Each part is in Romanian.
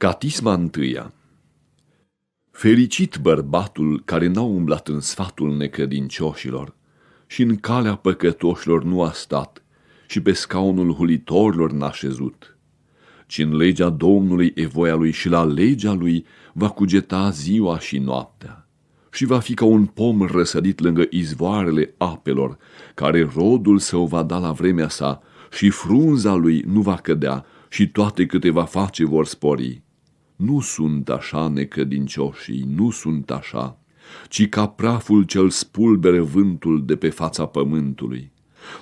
Catisma întâia Fericit bărbatul care n-a umblat în sfatul necredincioșilor și în calea păcătoșilor nu a stat și pe scaunul hulitorilor n-a șezut, ci în legea Domnului e voia lui și la legea lui va cugeta ziua și noaptea și va fi ca un pom răsădit lângă izvoarele apelor, care rodul său va da la vremea sa și frunza lui nu va cădea și toate câte va face vor spori. Nu sunt așa necredincioșii, nu sunt așa, ci ca praful cel spulbere vântul de pe fața pământului.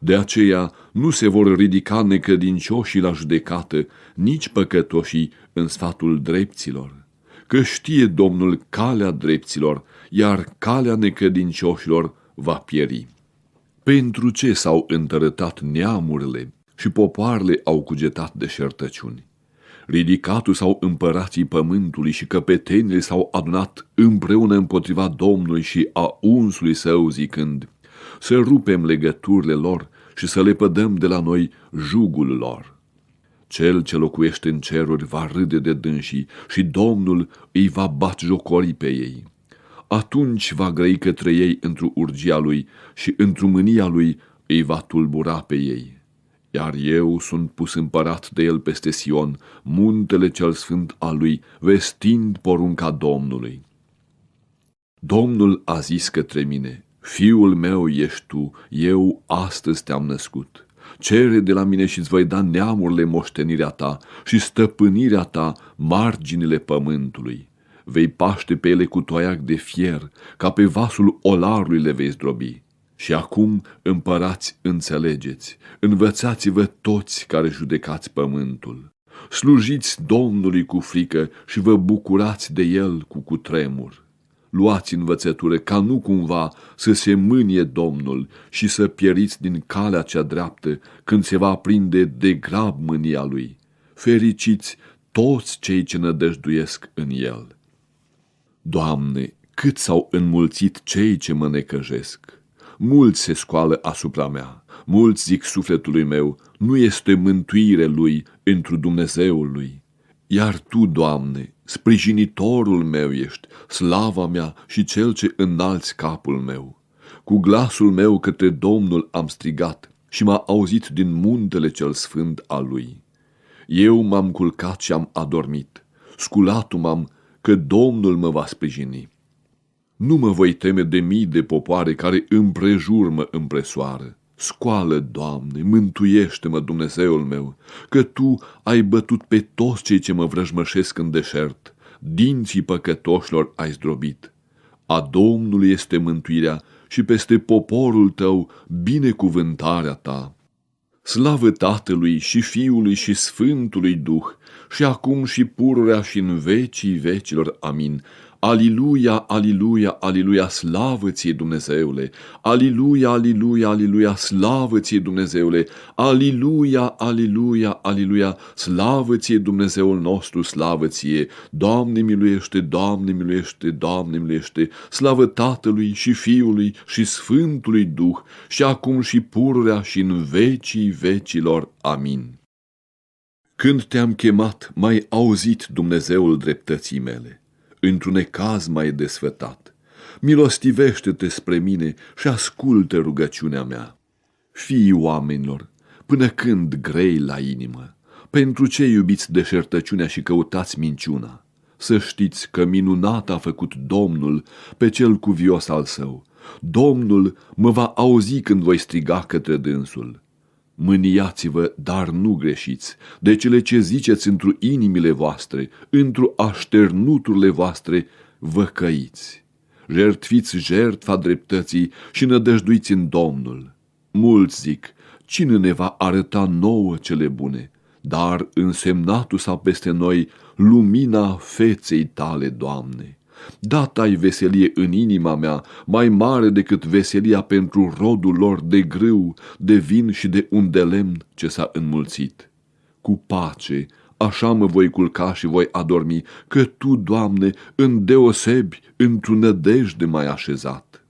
De aceea nu se vor ridica necredincioșii la judecată, nici păcătoșii în sfatul drepților. Că știe Domnul calea drepților, iar calea necredincioșilor va pieri. Pentru ce s-au întărătat neamurile și popoarele au cugetat deșertăciuni? Ridicatul sau împărații pământului și căpetenile s-au adunat împreună împotriva Domnului și a unsului său zicând, să rupem legăturile lor și să le pădăm de la noi jugul lor. Cel ce locuiește în ceruri va râde de dânsii și Domnul îi va bat jocori pe ei. Atunci va grăi către ei într-o urgia lui și într-o mânia lui îi va tulbura pe ei iar eu sunt pus împărat de el peste Sion, muntele cel sfânt al lui, vestind porunca Domnului. Domnul a zis către mine, Fiul meu ești tu, eu astăzi te-am născut. Cere de la mine și îți voi da neamurile moștenirea ta și stăpânirea ta marginile pământului. Vei paște pe ele cu toiac de fier, ca pe vasul olarului le vei zdrobi. Și acum, împărați, înțelegeți, învățați-vă toți care judecați pământul. Slujiți Domnului cu frică și vă bucurați de El cu cutremur. Luați învățătură ca nu cumva să se mânie Domnul și să pieriți din calea cea dreaptă când se va aprinde de grab mânia Lui. Fericiți toți cei ce nădăjduiesc în El. Doamne, cât s-au înmulțit cei ce mă necăjesc! Mulți se scoală asupra mea. Mulți zic sufletului meu, nu este mântuire lui întru Dumnezeul lui. Iar Tu, Doamne, sprijinitorul meu ești, slava mea și cel ce înalți capul meu. Cu glasul meu către Domnul am strigat și m-a auzit din muntele cel sfânt al lui. Eu m-am culcat și am adormit, sculatul m-am că Domnul mă va sprijini. Nu mă voi teme de mii de popoare care împrejur mă împresoară. Scoală, Doamne, mântuiește-mă, Dumnezeul meu, că Tu ai bătut pe toți cei ce mă vrăjmășesc în deșert, dinții păcătoșilor ai zdrobit. A Domnului este mântuirea și peste poporul Tău binecuvântarea Ta. Slavă Tatălui și Fiului și Sfântului Duh, și acum și pururea și în vecii vecilor. Amin. Aliluia, aliluia, aliluia, slavă ție Dumnezeule! Aliluia, aliluia, aliluia, slavă ție Dumnezeule! Aliluia, aliluia, aliluia, slavă ție Dumnezeul nostru, slavă ție! Doamne miluiește, Doamne miluiește, Doamne miluiește, slavă Tatălui și Fiului și Sfântului Duh și acum și pururea și în vecii vecilor. Amin. Când te-am chemat, mai auzit Dumnezeul dreptății mele într-un ecaz mai desfătat. Milostivește-te spre mine și ascultă rugăciunea mea. Fii oamenilor, până când grei la inimă, pentru ce iubiți deșertăciunea și căutați minciuna? Să știți că minunat a făcut Domnul pe cel cuvios al său. Domnul mă va auzi când voi striga către dânsul. Mâniați-vă, dar nu greșiți, de cele ce ziceți într inimile voastre, într așternuturile voastre, vă căiți. Jertfiți jertfa dreptății și nădăjduiți în Domnul. Mulți zic, cine ne va arăta nouă cele bune? Dar însemnatul s-a peste noi lumina feței tale, Doamne. Dat ai veselie în inima mea, mai mare decât veselia pentru rodul lor de grâu, de vin și de un de lemn ce s-a înmulțit. Cu pace, așa mă voi culca și voi adormi, că Tu, Doamne, îndeosebi într-o nădejde mai așezat.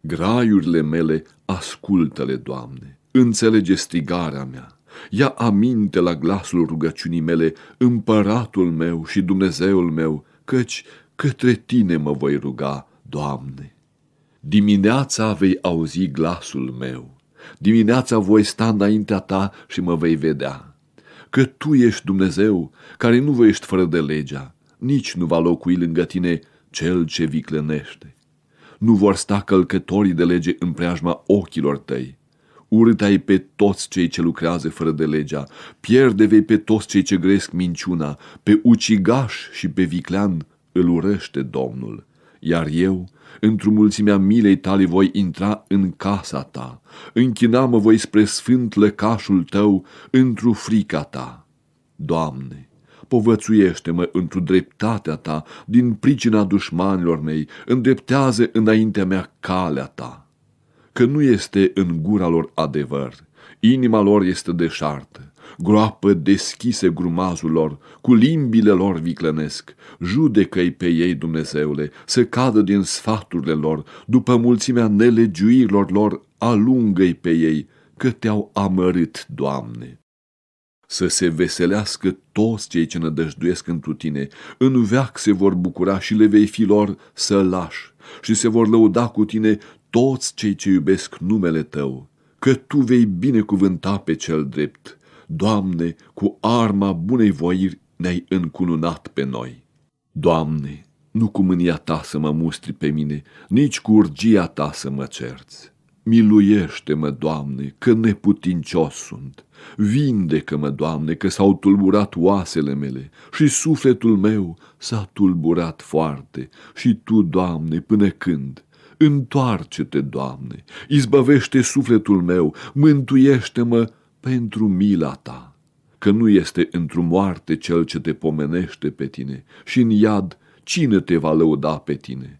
Graiurile mele, ascultă-le, Doamne, înțelege strigarea mea, ia aminte la glasul rugăciunii mele, împăratul meu și Dumnezeul meu, căci către tine mă voi ruga, Doamne. Dimineața vei auzi glasul meu, dimineața voi sta înaintea ta și mă vei vedea. Că tu ești Dumnezeu care nu vă ești fără de legea, nici nu va locui lângă tine cel ce viclenește. Nu vor sta călcătorii de lege în preajma ochilor tăi. Urât ai pe toți cei ce lucrează fără de legea, pierde vei pe toți cei ce gresc minciuna, pe ucigaș și pe viclean îl urăște Domnul. Iar eu, într-o mulțimea milei tale voi intra în casa ta, închina mă voi spre sfânt lăcașul tău, într-o frica ta. Doamne, povățuiește-mă într-o dreptatea ta, din pricina dușmanilor mei, îndreptează înaintea mea calea ta. Că nu este în gura lor adevăr, inima lor este deșartă, groapă deschise grumazul lor, cu limbile lor viclănesc, judecă-i pe ei, Dumnezeule, să cadă din sfaturile lor, după mulțimea nelegiuirilor lor, alungă-i pe ei, că te-au amărât, Doamne. Să se veselească toți cei ce nădăjduiesc întru tine, în veac se vor bucura și le vei fi lor să lași și se vor lăuda cu tine toți cei ce iubesc numele tău, că tu vei binecuvânta pe cel drept. Doamne, cu arma bunei voiri ne-ai încununat pe noi. Doamne, nu cu mânia ta să mă mustri pe mine, nici cu urgia ta să mă cerți. Miluiește-mă, Doamne, că neputincios sunt. Vindecă-mă, Doamne, că s-au tulburat oasele mele și sufletul meu s-a tulburat foarte. Și Tu, Doamne, până când? Întoarce-te, Doamne, izbăvește sufletul meu, mântuiește-mă pentru mila Ta. Că nu este într-o moarte cel ce te pomenește pe tine și în iad cine te va lăuda pe tine?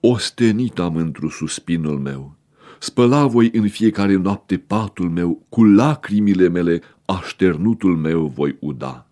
Ostenit am într-o suspinul meu Spăla voi în fiecare noapte patul meu, cu lacrimile mele așternutul meu voi uda.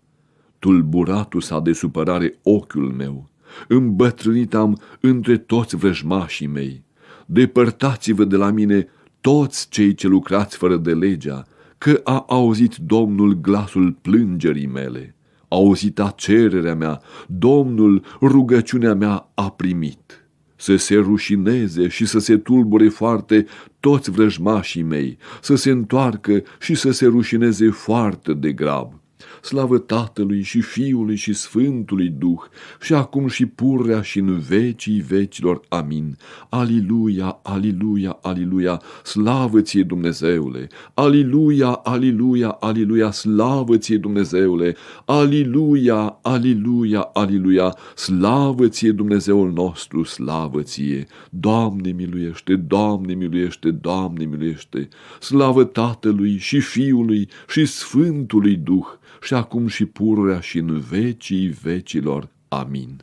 Tulburatul s-a de supărare ochiul meu, îmbătrânit am între toți vrăjmașii mei. Depărtați-vă de la mine toți cei ce lucrați fără de legea, că a auzit Domnul glasul plângerii mele. A auzit a cererea mea, Domnul rugăciunea mea a primit să se rușineze și să se tulbure foarte toți vrăjmașii mei, să se întoarcă și să se rușineze foarte de grab. Slavă Tatălui și Fiului și Sfântului Duh, și acum și purrea și în vecii vecilor. Amin. Aliluia, aliluia, aliluia, slavă ție Dumnezeule! Aliluia, aliluia, aliluia, slavă ție Dumnezeule! Aliluia, aliluia, aliluia, slavă ție Dumnezeul nostru, slavă ție! Doamne miluiește, Doamne miluiește, Doamne miluiește! Slavă Tatălui și Fiului și Sfântului Duh, și acum și pururea și în vecii vecilor. Amin.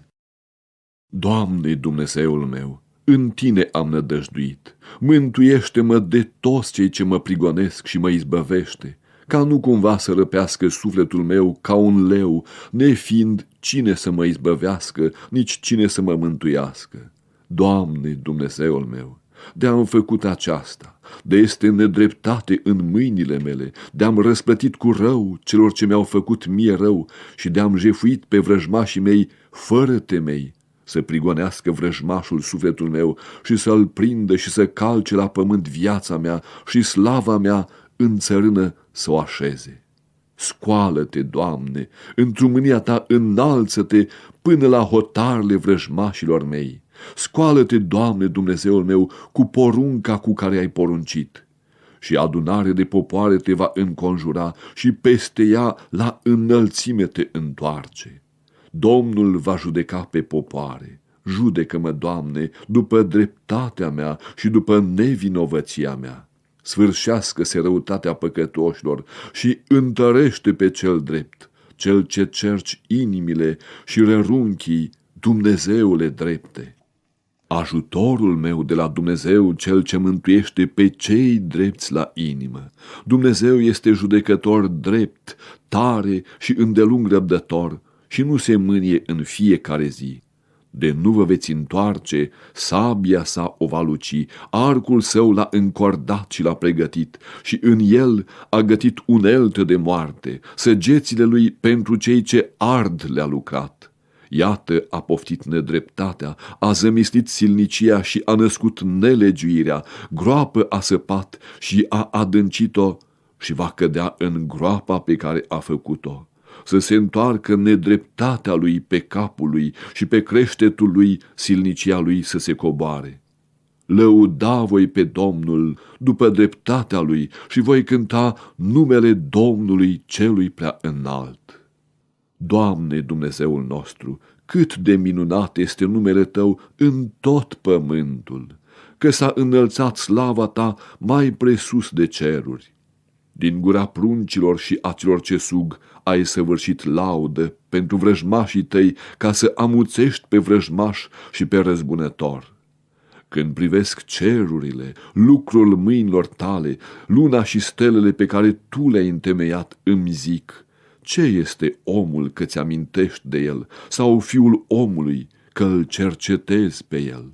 Doamne Dumnezeul meu, în Tine am nădăjduit, mântuiește-mă de toți cei ce mă prigonesc și mă izbăvește, ca nu cumva să răpească sufletul meu ca un leu, nefiind cine să mă izbăvească, nici cine să mă mântuiască. Doamne Dumnezeul meu, de-am făcut aceasta, de este nedreptate în mâinile mele, de-am răsplătit cu rău celor ce mi-au făcut mie rău și de-am jefuit pe vrăjmașii mei fără temei, să prigonească vrăjmașul sufletul meu și să-l prindă și să calce la pământ viața mea și slava mea în țărână să o așeze. Scoală-te, Doamne, într-o mânia ta înalță-te până la hotarele vrăjmașilor mei Scoală-te, Doamne, Dumnezeul meu, cu porunca cu care ai poruncit. Și adunare de popoare te va înconjura și peste ea la înălțime te întoarce. Domnul va judeca pe popoare. Judecă-mă, Doamne, după dreptatea mea și după nevinovăția mea. Sfârșească-se răutatea păcătoșilor și întărește pe cel drept, cel ce cerci inimile și rărunchii, Dumnezeule drepte ajutorul meu de la Dumnezeu, cel ce mântuiește pe cei drepți la inimă. Dumnezeu este judecător drept, tare și îndelung răbdător și nu se mânie în fiecare zi. de nu vă veți întoarce, sabia sa o va luci, arcul său l-a încordat și l-a pregătit și în el a gătit unelte de moarte, săgețile lui pentru cei ce ard le-a lucrat. Iată a poftit nedreptatea, a zămislit silnicia și a născut nelegiuirea, groapă a săpat și a adâncit-o și va cădea în groapa pe care a făcut-o să se întoarcă nedreptatea lui pe capul lui și pe creștetul lui silnicia lui să se coboare. Lăuda voi pe Domnul după dreptatea lui și voi cânta numele Domnului celui prea înalt. Doamne Dumnezeul nostru, cât de minunat este numele Tău în tot pământul, că s-a înălțat slava Ta mai presus de ceruri. Din gura pruncilor și a celor ce sug ai săvârșit laudă pentru vrăjmașii tăi ca să amuțești pe vrăjmaș și pe răzbunător. Când privesc cerurile, lucrul mâinilor tale, luna și stelele pe care tu le-ai întemeiat, îmi zic, ce este omul că ți-amintești de el, sau fiul omului că îl cercetezi pe el?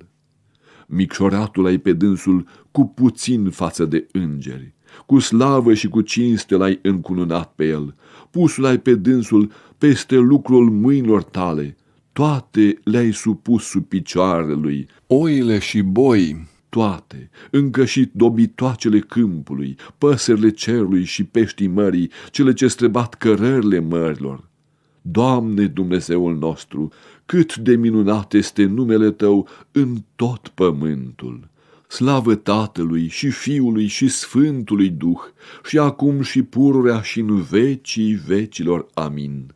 Micșoratul ai pe dânsul cu puțin față de îngeri. Cu slavă și cu cinste l-ai încununat pe el, pusul ai pe dânsul peste lucrul mâinilor tale, toate le-ai supus sub picioarele lui, oile și boi, toate, încă și dobitoacele câmpului, păsările cerului și peștii mării, cele ce străbat cărările mărilor. Doamne Dumnezeul nostru, cât de minunat este numele Tău în tot pământul! Slavă Tatălui și Fiului și Sfântului Duh, și acum și pururea și în vecii vecilor. Amin.